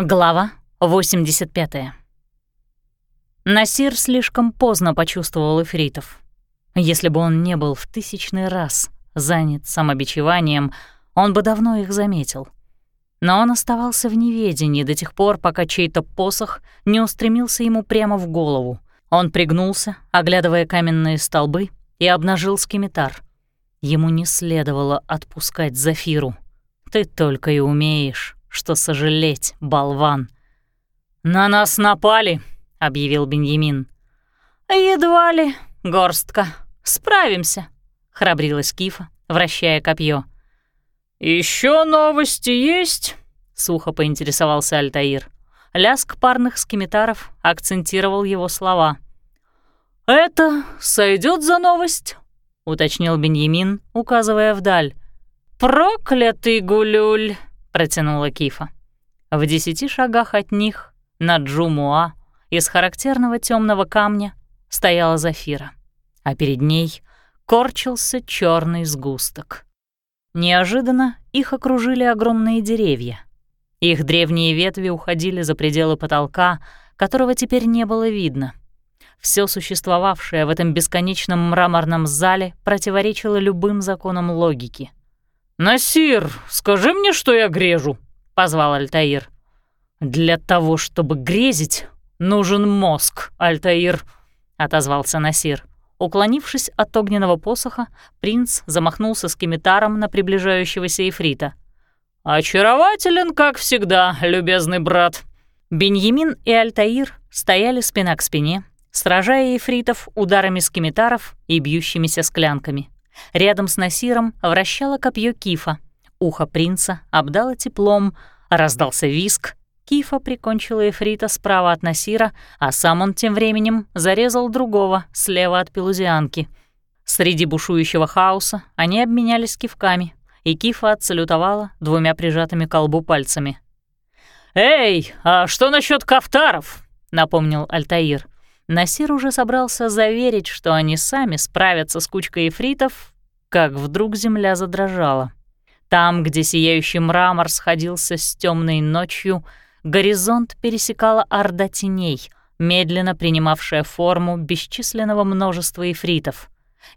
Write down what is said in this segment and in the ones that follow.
Глава 85. Насир слишком поздно почувствовал эфритов. Если бы он не был в тысячный раз занят самобичеванием, он бы давно их заметил. Но он оставался в неведении до тех пор, пока чей-то посох не устремился ему прямо в голову. Он пригнулся, оглядывая каменные столбы, и обнажил скимитар. Ему не следовало отпускать Зафиру. «Ты только и умеешь» что сожалеть, болван. «На нас напали», — объявил Беньямин. «Едва ли, горстка. Справимся», — храбрилась Кифа, вращая копье. Еще новости есть?» — сухо поинтересовался Альтаир. Ляск парных скимитаров акцентировал его слова. «Это сойдет за новость?» — уточнил Беньямин, указывая вдаль. «Проклятый гулюль!» Протянула Кифа. В десяти шагах от них, на Джумуа, из характерного темного камня стояла Зафира, а перед ней корчился черный сгусток. Неожиданно их окружили огромные деревья. Их древние ветви уходили за пределы потолка, которого теперь не было видно. Все существовавшее в этом бесконечном мраморном зале противоречило любым законам логики — «Насир, скажи мне, что я грежу», — позвал Альтаир. «Для того, чтобы грезить, нужен мозг, Альтаир», — отозвался Насир. Уклонившись от огненного посоха, принц замахнулся скимитаром на приближающегося Эфрита. «Очарователен, как всегда, любезный брат». Беньямин и Альтаир стояли спина к спине, сражая эфритов ударами скимитаров и бьющимися склянками. Рядом с Насиром вращало копье Кифа. Ухо принца обдало теплом, раздался виск. Кифа прикончила Эфрита справа от Насира, а сам он тем временем зарезал другого слева от Пелузианки. Среди бушующего хаоса они обменялись кивками, и Кифа отсалютовала двумя прижатыми к колбу пальцами. «Эй, а что насчет кафтаров?» — напомнил Альтаир. Насир уже собрался заверить, что они сами справятся с кучкой эфритов, как вдруг земля задрожала. Там, где сияющий мрамор сходился с темной ночью, горизонт пересекала орда теней, медленно принимавшая форму бесчисленного множества эфритов.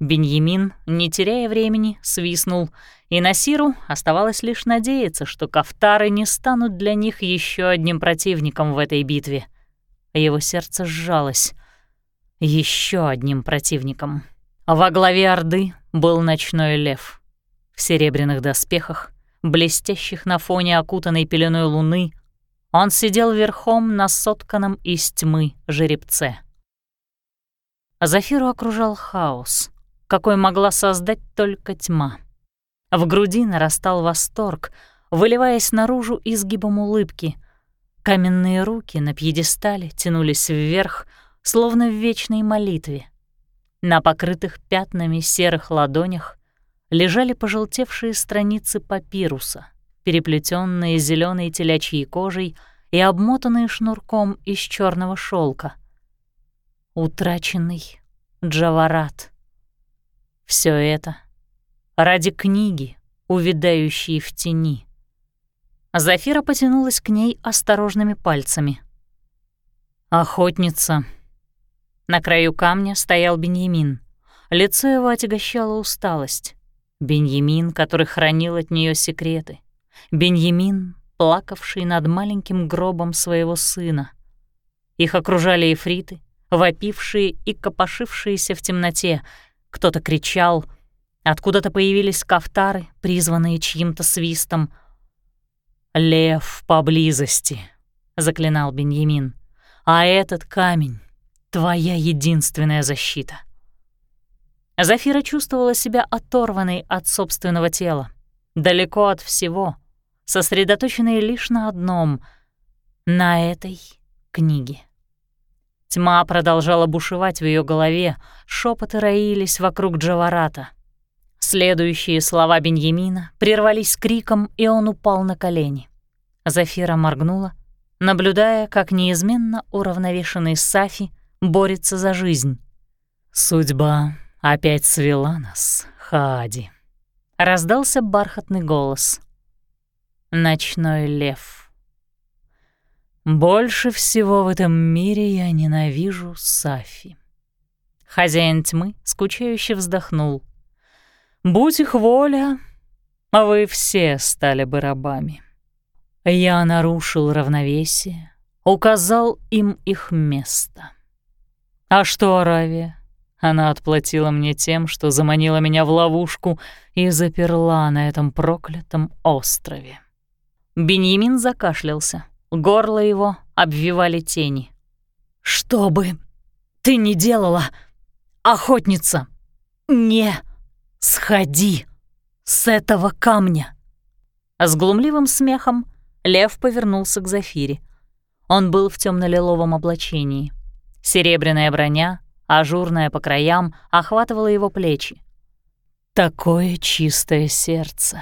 Беньямин, не теряя времени, свистнул, и Насиру оставалось лишь надеяться, что кафтары не станут для них еще одним противником в этой битве. Его сердце сжалось еще одним противником. Во главе Орды был ночной лев. В серебряных доспехах, блестящих на фоне окутанной пеленой луны, он сидел верхом на сотканном из тьмы жеребце. Зафиру окружал хаос, какой могла создать только тьма. В груди нарастал восторг, выливаясь наружу изгибом улыбки. Каменные руки на пьедестале тянулись вверх, словно в вечной молитве. На покрытых пятнами серых ладонях лежали пожелтевшие страницы папируса, переплетенные зеленой телячьей кожей и обмотанные шнурком из черного шелка. Утраченный Джаварат. Все это ради книги, увядающей в тени. Зафира потянулась к ней осторожными пальцами. «Охотница», на краю камня стоял Беньямин. Лицо его отягощало усталость. Беньямин, который хранил от нее секреты. Беньямин, плакавший над маленьким гробом своего сына. Их окружали эфриты, вопившие и копошившиеся в темноте. Кто-то кричал. Откуда-то появились кафтары, призванные чьим-то свистом. «Лев поблизости», — заклинал Беньямин. «А этот камень твоя единственная защита. Зафира чувствовала себя оторванной от собственного тела, далеко от всего, сосредоточенной лишь на одном — на этой книге. Тьма продолжала бушевать в ее голове, шепоты роились вокруг Джаварата. Следующие слова Беньямина прервались криком, и он упал на колени. Зафира моргнула, наблюдая, как неизменно уравновешенный Сафи борется за жизнь. «Судьба опять свела нас, Хади», — раздался бархатный голос. «Ночной лев». Больше всего в этом мире я ненавижу Сафи. Хозяин тьмы скучающе вздохнул. Будь их воля, вы все стали бы рабами. Я нарушил равновесие, указал им их место. А что Аравия? Она отплатила мне тем, что заманила меня в ловушку и заперла на этом проклятом острове. Беньямин закашлялся. Горло его обвивали тени. «Что бы ты ни делала, охотница, не сходи с этого камня!» С глумливым смехом лев повернулся к Зафире. Он был в темно лиловом облачении. Серебряная броня ажурная по краям, охватывала его плечи. Такое чистое сердце.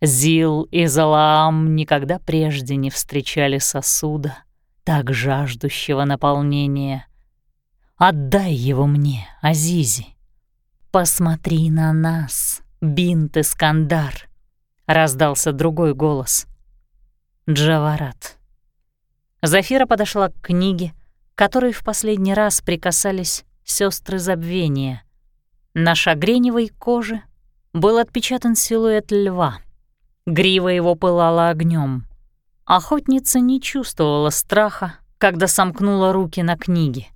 Зил и Залаам никогда прежде не встречали сосуда, так жаждущего наполнения. Отдай его мне, Азизи. Посмотри на нас, Бинт Искандар, раздался другой голос. Джаварат. Зафира подошла к книге, которой в последний раз прикасались сестры забвения. На шагреневой коже был отпечатан силуэт льва. Грива его пылала огнем. Охотница не чувствовала страха, когда сомкнула руки на книге.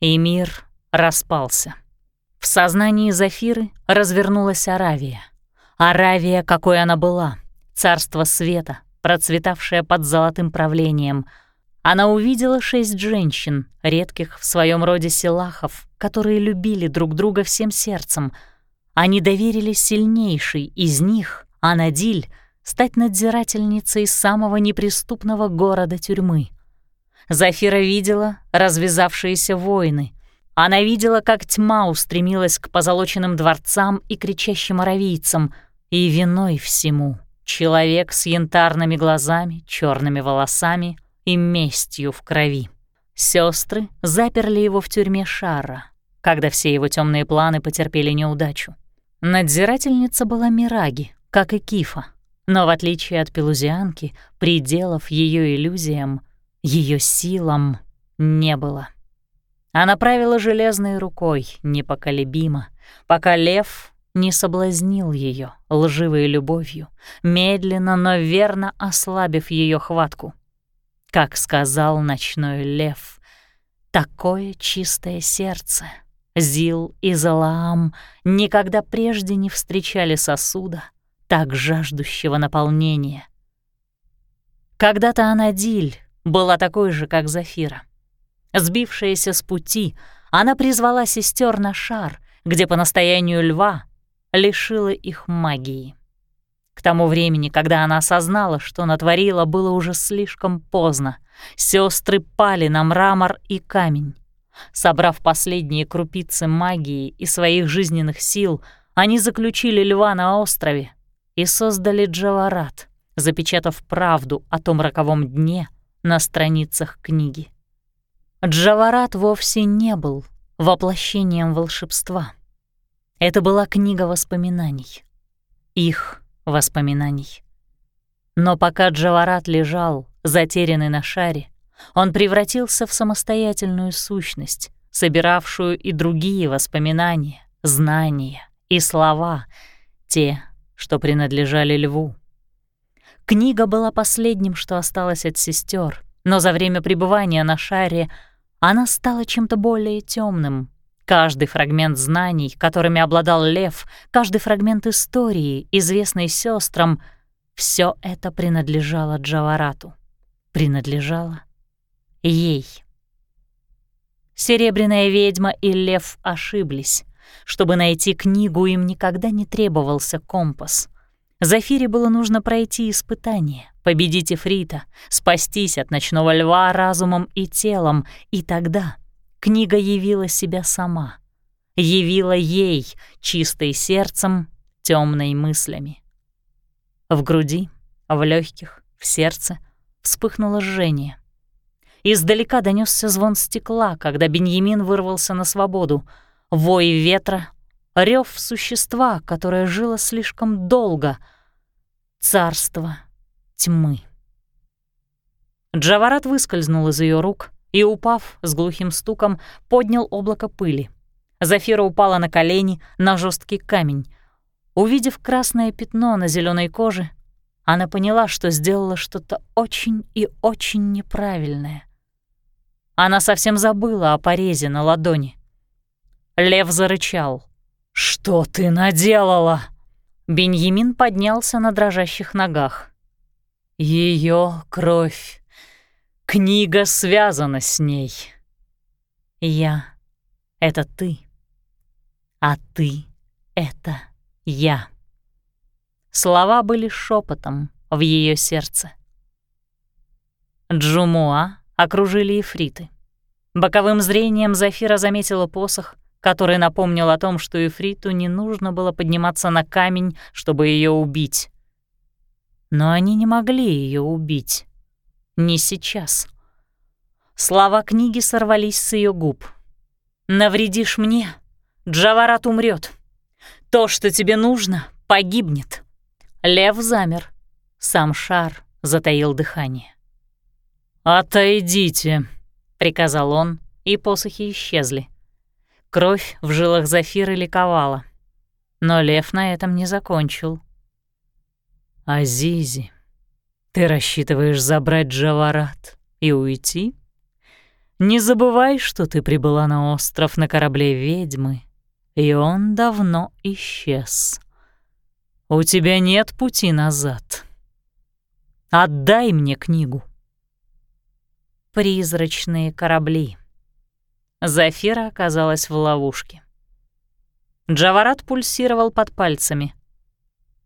И мир распался. В сознании Зафиры развернулась Аравия. Аравия, какой она была, царство света, процветавшее под золотым правлением — она увидела шесть женщин, редких в своем роде силахов, которые любили друг друга всем сердцем. Они доверили сильнейшей из них, Анадиль, стать надзирательницей самого неприступного города тюрьмы. Зафира видела развязавшиеся войны. Она видела, как тьма устремилась к позолоченным дворцам и кричащим аравийцам, и виной всему — человек с янтарными глазами, черными волосами, и местью в крови. Сестры заперли его в тюрьме Шара, когда все его темные планы потерпели неудачу. Надзирательница была Мираги, как и Кифа, но в отличие от пелузианки, пределов ее иллюзиям, ее силам не было. Она правила железной рукой, непоколебимо, пока лев не соблазнил ее лживой любовью, медленно, но верно ослабив ее хватку. Как сказал ночной лев, такое чистое сердце. Зил и Залаам никогда прежде не встречали сосуда, так жаждущего наполнения. Когда-то Анадиль была такой же, как Зафира. Сбившаяся с пути, она призвала сестер на шар, где по настоянию льва лишила их магии. К тому времени, когда она осознала, что натворила, было уже слишком поздно. Сестры пали на мрамор и камень. Собрав последние крупицы магии и своих жизненных сил, они заключили льва на острове и создали Джаварат, запечатав правду о том роковом дне на страницах книги. Джаварат вовсе не был воплощением волшебства. Это была книга воспоминаний. Их воспоминаний. Но пока Джаварат лежал, затерянный на шаре, он превратился в самостоятельную сущность, собиравшую и другие воспоминания, знания и слова, те, что принадлежали льву. Книга была последним, что осталось от сестер, но за время пребывания на шаре она стала чем-то более темным, Каждый фрагмент знаний, которыми обладал Лев, каждый фрагмент истории, известный сестрам, все это принадлежало Джаварату. Принадлежало ей. Серебряная ведьма и Лев ошиблись. Чтобы найти книгу, им никогда не требовался компас. Зафире было нужно пройти испытание, победить Эфрита, спастись от ночного льва разумом и телом, и тогда Книга явила себя сама. Явила ей, чистой сердцем, темной мыслями. В груди, в легких, в сердце вспыхнуло жжение. Издалека донесся звон стекла, когда Беньямин вырвался на свободу. Вой ветра, рев существа, которое жило слишком долго. Царство тьмы. Джаварат выскользнул из ее рук и, упав с глухим стуком, поднял облако пыли. Зафира упала на колени на жесткий камень. Увидев красное пятно на зеленой коже, она поняла, что сделала что-то очень и очень неправильное. Она совсем забыла о порезе на ладони. Лев зарычал. «Что ты наделала?» Беньямин поднялся на дрожащих ногах. Ее кровь. Книга связана с ней. Я — это ты, а ты — это я. Слова были шепотом в ее сердце. Джумуа окружили ифриты. Боковым зрением Зафира заметила посох, который напомнил о том, что Ифриту не нужно было подниматься на камень, чтобы ее убить. Но они не могли ее убить. Не сейчас. Слова книги сорвались с ее губ. «Навредишь мне, Джаварат умрет. То, что тебе нужно, погибнет». Лев замер. Сам шар затаил дыхание. «Отойдите», — приказал он, и посохи исчезли. Кровь в жилах Зафиры ликовала. Но лев на этом не закончил. «Азизи, ты рассчитываешь забрать Джаварат и уйти? Не забывай, что ты прибыла на остров на корабле ведьмы, и он давно исчез. У тебя нет пути назад. Отдай мне книгу». Призрачные корабли. Зафира оказалась в ловушке. Джаварат пульсировал под пальцами.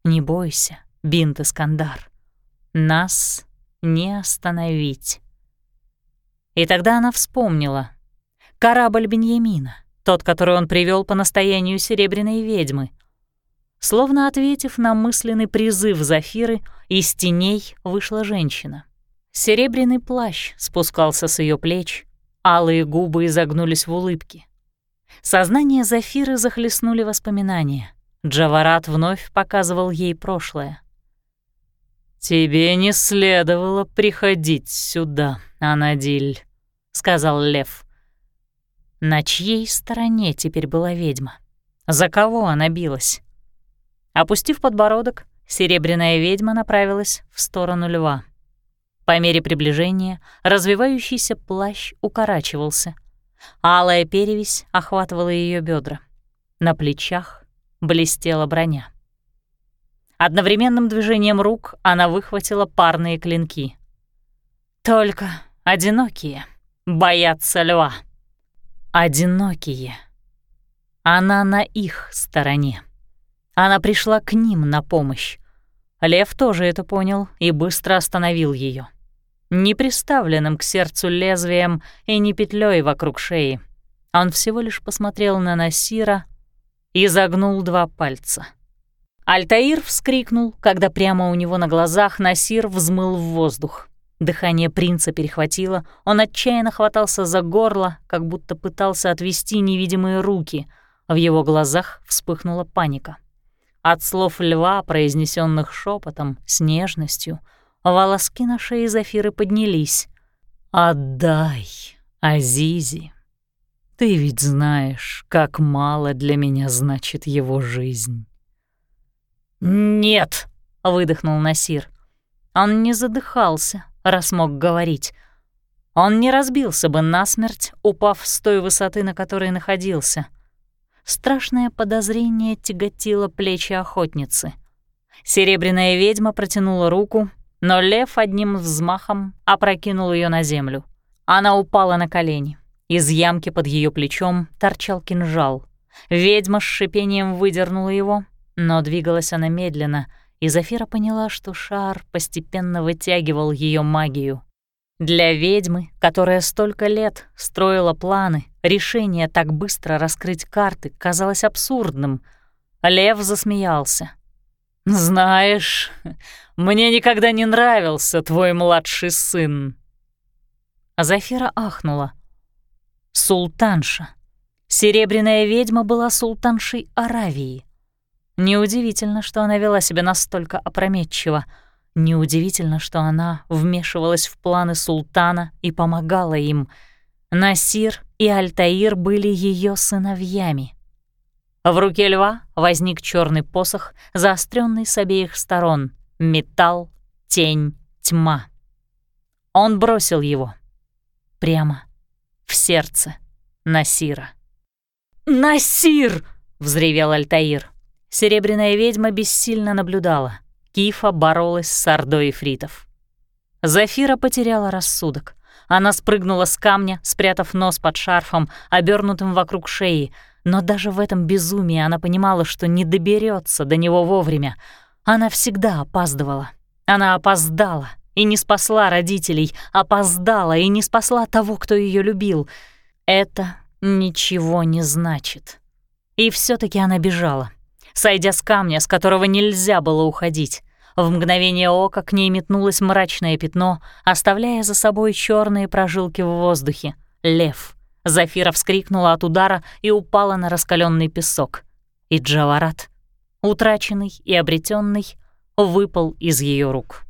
«Не бойся, Бинт Искандар. Нас не остановить». И тогда она вспомнила. Корабль Беньямина, тот, который он привел по настоянию Серебряной ведьмы. Словно ответив на мысленный призыв Зафиры, из теней вышла женщина. Серебряный плащ спускался с ее плеч, Алые губы изогнулись в улыбке. Сознание Зафиры захлестнули воспоминания. Джаварат вновь показывал ей прошлое. «Тебе не следовало приходить сюда, Анадиль», — сказал Лев. На чьей стороне теперь была ведьма? За кого она билась? Опустив подбородок, серебряная ведьма направилась в сторону льва. По мере приближения развивающийся плащ укорачивался. Алая перевесь охватывала ее бедра. На плечах блестела броня. Одновременным движением рук она выхватила парные клинки. Только одинокие боятся льва. Одинокие. Она на их стороне. Она пришла к ним на помощь. Лев тоже это понял и быстро остановил ее не приставленным к сердцу лезвием и не петлей вокруг шеи. Он всего лишь посмотрел на Насира и загнул два пальца. Альтаир вскрикнул, когда прямо у него на глазах Насир взмыл в воздух. Дыхание принца перехватило, он отчаянно хватался за горло, как будто пытался отвести невидимые руки. В его глазах вспыхнула паника. От слов льва, произнесенных шепотом, с нежностью — Волоски на шее Зафиры поднялись. «Отдай, Азизи. Ты ведь знаешь, как мало для меня значит его жизнь». «Нет!» — выдохнул Насир. Он не задыхался, раз мог говорить. Он не разбился бы насмерть, упав с той высоты, на которой находился. Страшное подозрение тяготило плечи охотницы. Серебряная ведьма протянула руку, но лев одним взмахом опрокинул ее на землю. Она упала на колени. Из ямки под ее плечом торчал кинжал. Ведьма с шипением выдернула его, но двигалась она медленно, и Зафира поняла, что шар постепенно вытягивал ее магию. Для ведьмы, которая столько лет строила планы, решение так быстро раскрыть карты казалось абсурдным. Лев засмеялся. «Знаешь, мне никогда не нравился твой младший сын». А Зафира ахнула. «Султанша. Серебряная ведьма была султаншей Аравии. Неудивительно, что она вела себя настолько опрометчиво. Неудивительно, что она вмешивалась в планы султана и помогала им. Насир и Альтаир были ее сыновьями. В руке льва возник черный посох, заостренный с обеих сторон. Металл, тень, тьма. Он бросил его. Прямо в сердце Насира. «Насир!» — взревел Альтаир. Серебряная ведьма бессильно наблюдала. Кифа боролась с ордой фритов. Зафира потеряла рассудок. Она спрыгнула с камня, спрятав нос под шарфом, обернутым вокруг шеи, но даже в этом безумии она понимала, что не доберется до него вовремя. Она всегда опаздывала. Она опоздала и не спасла родителей, опоздала и не спасла того, кто ее любил. Это ничего не значит. И все таки она бежала, сойдя с камня, с которого нельзя было уходить. В мгновение ока к ней метнулось мрачное пятно, оставляя за собой черные прожилки в воздухе. Лев. Зафира вскрикнула от удара и упала на раскаленный песок. И Джаварат, утраченный и обретенный, выпал из ее рук.